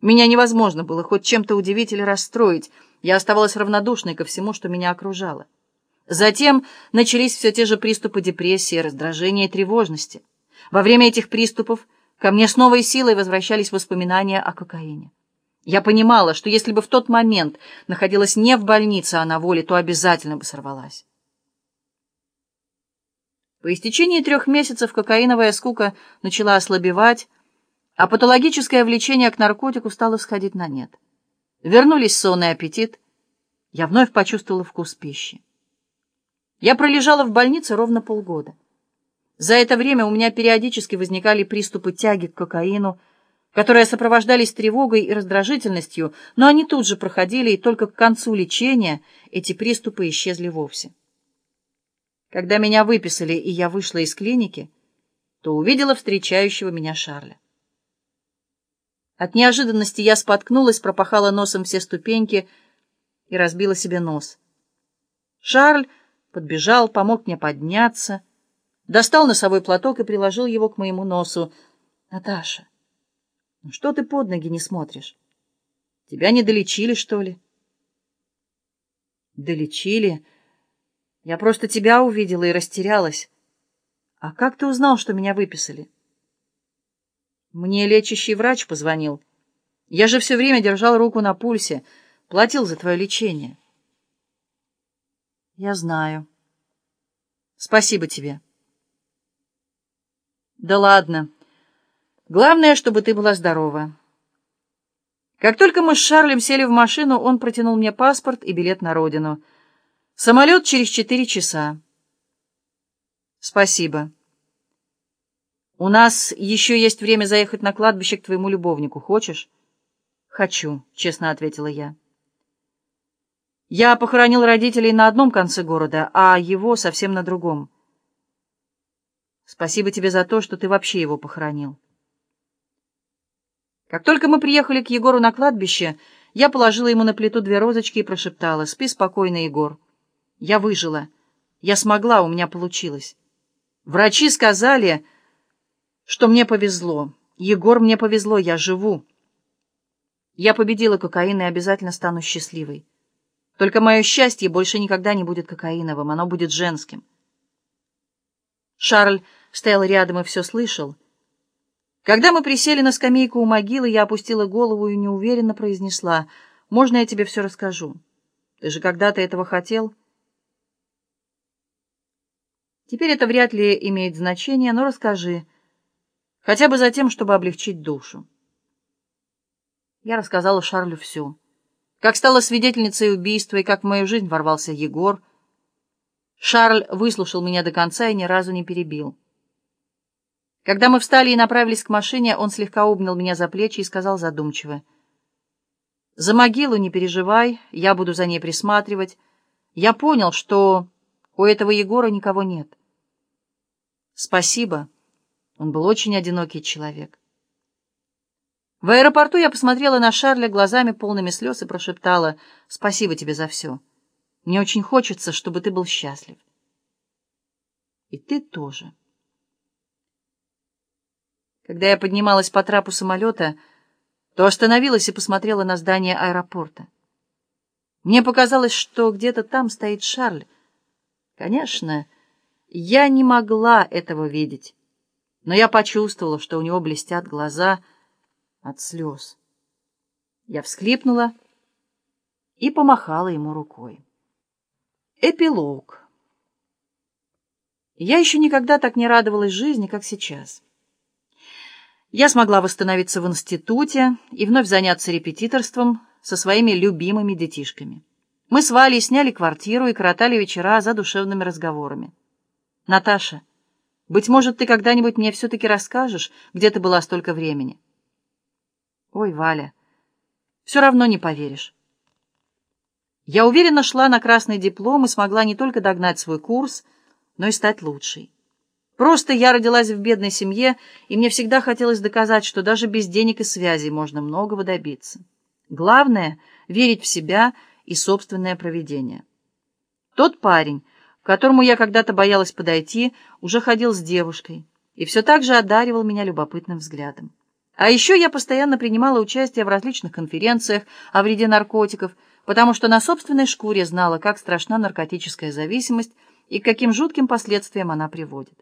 Меня невозможно было хоть чем-то удивить или расстроить. Я оставалась равнодушной ко всему, что меня окружало. Затем начались все те же приступы депрессии, раздражения и тревожности. Во время этих приступов ко мне с новой силой возвращались воспоминания о кокаине. Я понимала, что если бы в тот момент находилась не в больнице, а на воле, то обязательно бы сорвалась. По истечении трех месяцев кокаиновая скука начала ослабевать, а патологическое влечение к наркотику стало сходить на нет. Вернулись сон и аппетит. Я вновь почувствовала вкус пищи. Я пролежала в больнице ровно полгода. За это время у меня периодически возникали приступы тяги к кокаину, которые сопровождались тревогой и раздражительностью, но они тут же проходили, и только к концу лечения эти приступы исчезли вовсе. Когда меня выписали, и я вышла из клиники, то увидела встречающего меня Шарля. От неожиданности я споткнулась, пропахала носом все ступеньки и разбила себе нос. Шарль подбежал, помог мне подняться, достал носовой платок и приложил его к моему носу. «Наташа, ну что ты под ноги не смотришь? Тебя не долечили, что ли?» «Долечили?» Я просто тебя увидела и растерялась. А как ты узнал, что меня выписали? Мне лечащий врач позвонил. Я же все время держал руку на пульсе, платил за твое лечение. Я знаю. Спасибо тебе. Да ладно. Главное, чтобы ты была здорова. Как только мы с Шарлем сели в машину, он протянул мне паспорт и билет на родину — Самолет через четыре часа. Спасибо. У нас еще есть время заехать на кладбище к твоему любовнику. Хочешь? Хочу, честно ответила я. Я похоронил родителей на одном конце города, а его совсем на другом. Спасибо тебе за то, что ты вообще его похоронил. Как только мы приехали к Егору на кладбище, я положила ему на плиту две розочки и прошептала «Спи спокойно, Егор». Я выжила. Я смогла, у меня получилось. Врачи сказали, что мне повезло. Егор, мне повезло, я живу. Я победила кокаин и обязательно стану счастливой. Только мое счастье больше никогда не будет кокаиновым, оно будет женским. Шарль стоял рядом и все слышал. Когда мы присели на скамейку у могилы, я опустила голову и неуверенно произнесла, «Можно я тебе все расскажу? Ты же когда-то этого хотел?» Теперь это вряд ли имеет значение, но расскажи, хотя бы за тем, чтобы облегчить душу. Я рассказала Шарлю все. Как стала свидетельницей убийства и как в мою жизнь ворвался Егор. Шарль выслушал меня до конца и ни разу не перебил. Когда мы встали и направились к машине, он слегка обнял меня за плечи и сказал задумчиво. «За могилу не переживай, я буду за ней присматривать. Я понял, что у этого Егора никого нет». «Спасибо». Он был очень одинокий человек. В аэропорту я посмотрела на Шарля глазами полными слез и прошептала «Спасибо тебе за все. Мне очень хочется, чтобы ты был счастлив». И ты тоже. Когда я поднималась по трапу самолета, то остановилась и посмотрела на здание аэропорта. Мне показалось, что где-то там стоит Шарль. Конечно, я не могла этого видеть, но я почувствовала, что у него блестят глаза от слез. Я всхлипнула и помахала ему рукой. Эпилог. Я еще никогда так не радовалась жизни, как сейчас. Я смогла восстановиться в институте и вновь заняться репетиторством со своими любимыми детишками. Мы с Валей сняли квартиру и коротали вечера за душевными разговорами. Наташа, быть может, ты когда-нибудь мне все-таки расскажешь, где ты была столько времени? Ой, Валя, все равно не поверишь. Я уверенно шла на красный диплом и смогла не только догнать свой курс, но и стать лучшей. Просто я родилась в бедной семье, и мне всегда хотелось доказать, что даже без денег и связей можно многого добиться. Главное — верить в себя и собственное провидение. Тот парень, которому я когда-то боялась подойти, уже ходил с девушкой и все так же одаривал меня любопытным взглядом. А еще я постоянно принимала участие в различных конференциях о вреде наркотиков, потому что на собственной шкуре знала, как страшна наркотическая зависимость и к каким жутким последствиям она приводит.